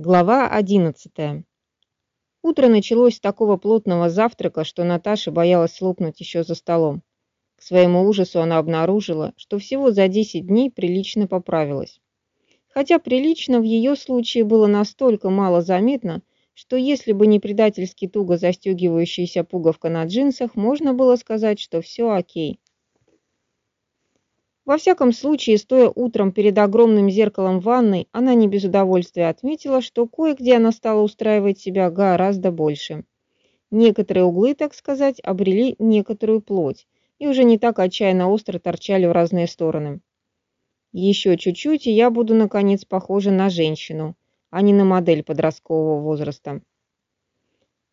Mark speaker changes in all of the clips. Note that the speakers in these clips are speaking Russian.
Speaker 1: Глава 11. Утро началось с такого плотного завтрака, что Наташа боялась слопнуть еще за столом. К своему ужасу она обнаружила, что всего за 10 дней прилично поправилась. Хотя прилично в ее случае было настолько мало заметно, что если бы не предательски туго застегивающаяся пуговка на джинсах, можно было сказать, что все окей. Во всяком случае, стоя утром перед огромным зеркалом ванной, она не без удовольствия отметила, что кое-где она стала устраивать себя гораздо больше. Некоторые углы, так сказать, обрели некоторую плоть и уже не так отчаянно остро торчали в разные стороны. Еще чуть-чуть, и я буду, наконец, похожа на женщину, а не на модель подросткового возраста.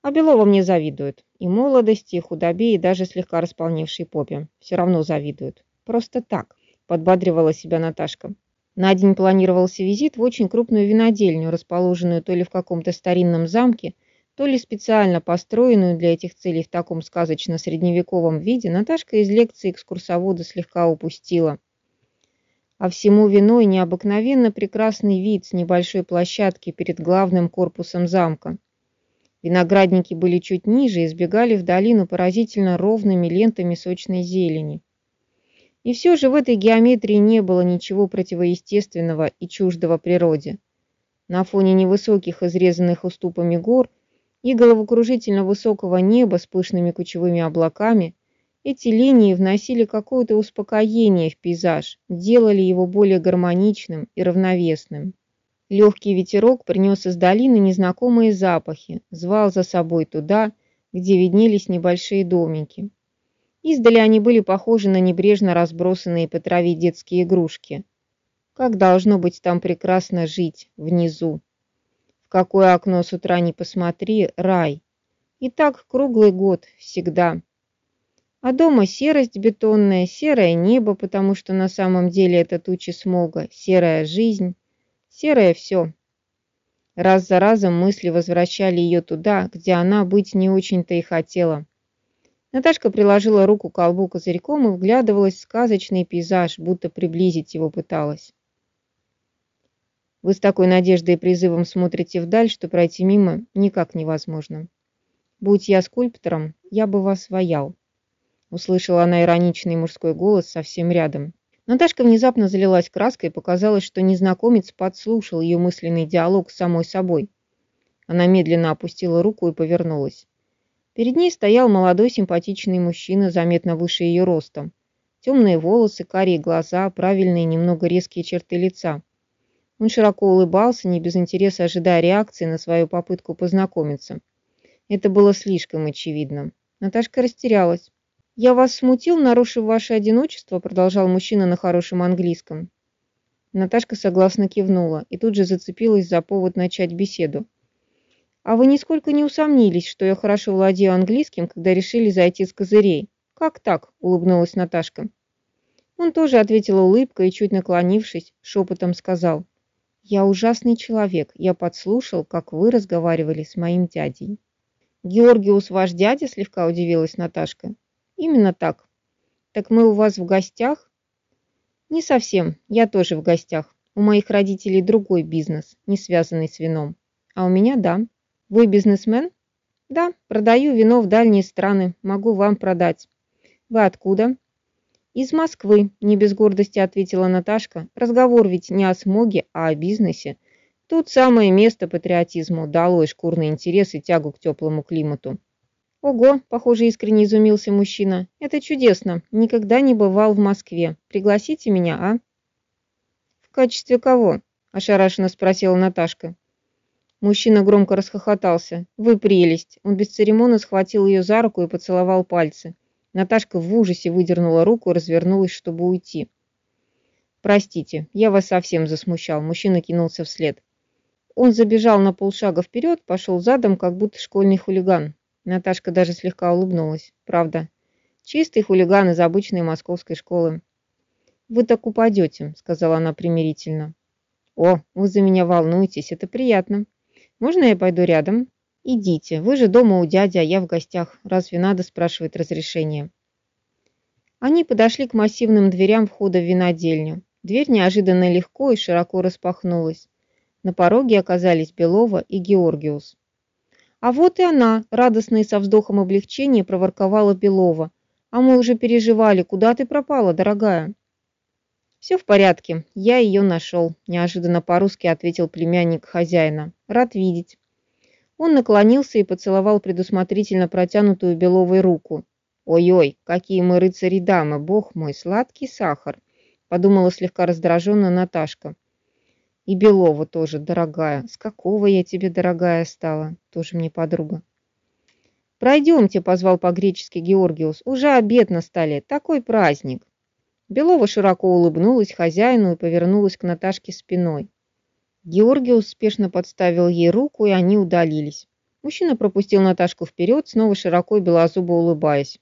Speaker 1: А Белова мне завидуют. И молодости, и худобе, и даже слегка располневшей попе. Все равно завидуют. Просто так подбадривала себя Наташка. На день планировался визит в очень крупную винодельню, расположенную то ли в каком-то старинном замке, то ли специально построенную для этих целей в таком сказочно-средневековом виде, Наташка из лекции экскурсовода слегка упустила. А всему виной необыкновенно прекрасный вид с небольшой площадки перед главным корпусом замка. Виноградники были чуть ниже и сбегали в долину поразительно ровными лентами сочной зелени. И все же в этой геометрии не было ничего противоестественного и чуждого природе. На фоне невысоких, изрезанных уступами гор и головокружительно высокого неба с пышными кучевыми облаками эти линии вносили какое-то успокоение в пейзаж, делали его более гармоничным и равновесным. Легкий ветерок принес из долины незнакомые запахи, звал за собой туда, где виднелись небольшие домики. Издали они были похожи на небрежно разбросанные по траве детские игрушки. Как должно быть там прекрасно жить, внизу. В какое окно с утра не посмотри, рай. И так круглый год, всегда. А дома серость бетонная, серое небо, потому что на самом деле это тучи смога, серая жизнь, серое все. Раз за разом мысли возвращали ее туда, где она быть не очень-то и хотела. Наташка приложила руку к колбу козырьком и вглядывалась в сказочный пейзаж, будто приблизить его пыталась. Вы с такой надеждой и призывом смотрите вдаль, что пройти мимо никак невозможно. Будь я скульптором, я бы вас воял. Услышала она ироничный мужской голос совсем рядом. Наташка внезапно залилась краской и показалось, что незнакомец подслушал ее мысленный диалог с самой собой. Она медленно опустила руку и повернулась. Перед ней стоял молодой симпатичный мужчина, заметно выше ее ростом. Темные волосы, карие глаза, правильные, немного резкие черты лица. Он широко улыбался, не без интереса ожидая реакции на свою попытку познакомиться. Это было слишком очевидно. Наташка растерялась. «Я вас смутил, нарушив ваше одиночество?» продолжал мужчина на хорошем английском. Наташка согласно кивнула и тут же зацепилась за повод начать беседу. А вы нисколько не усомнились, что я хорошо владею английским, когда решили зайти с козырей? Как так? улыбнулась Наташка. Он тоже ответил улыбкой и, чуть наклонившись, шепотом сказал. «Я ужасный человек. Я подслушал, как вы разговаривали с моим дядей». «Георгиус ваш дядя?» – слегка удивилась Наташка. «Именно так. Так мы у вас в гостях?» «Не совсем. Я тоже в гостях. У моих родителей другой бизнес, не связанный с вином. А у меня – да». Вы бизнесмен? Да, продаю вино в дальние страны, могу вам продать. Вы откуда? Из Москвы, не без гордости ответила Наташка. Разговор ведь не о смоге, а о бизнесе. Тут самое место патриотизму, долой шкурный интерес и тягу к теплому климату. Ого, похоже, искренне изумился мужчина. Это чудесно. Никогда не бывал в Москве. Пригласите меня, а? В качестве кого? Ошарашенно спросила Наташка. Мужчина громко расхохотался. «Вы прелесть!» Он бесцеремонно схватил ее за руку и поцеловал пальцы. Наташка в ужасе выдернула руку и развернулась, чтобы уйти. «Простите, я вас совсем засмущал», мужчина кинулся вслед. Он забежал на полшага вперед, пошел задом, как будто школьный хулиган. Наташка даже слегка улыбнулась. Правда, чистый хулиган из обычной московской школы. «Вы так упадете», — сказала она примирительно. «О, вы за меня волнуетесь, это приятно». Можно я пойду рядом? Идите, вы же дома у дяди, а я в гостях. Разве надо спрашивать разрешение? Они подошли к массивным дверям входа в винодельню. Дверь неожиданно легко и широко распахнулась. На пороге оказались Белова и Георгиус. «А вот и она!» – радостно и со вздохом облегчения проворковала Белова. «А мы уже переживали, куда ты пропала, дорогая?» «Все в порядке, я ее нашел», – неожиданно по-русски ответил племянник хозяина. «Рад видеть». Он наклонился и поцеловал предусмотрительно протянутую Беловой руку. «Ой-ой, какие мы рыцари-дамы, бог мой, сладкий сахар!» – подумала слегка раздраженно Наташка. И Белова тоже, дорогая. С какого я тебе, дорогая, стала? Тоже мне подруга. «Пройдемте», — позвал по-гречески Георгиус. «Уже обед на столе. Такой праздник». Белова широко улыбнулась хозяину и повернулась к Наташке спиной. Георгиус спешно подставил ей руку, и они удалились. Мужчина пропустил Наташку вперед, снова широко и белозубо улыбаясь.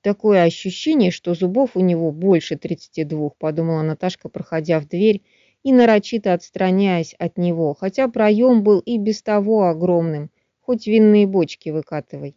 Speaker 1: «Такое ощущение, что зубов у него больше тридцати двух», — подумала Наташка, проходя в дверь и нарочито отстраняясь от него, хотя проем был и без того огромным, хоть винные бочки выкатывай.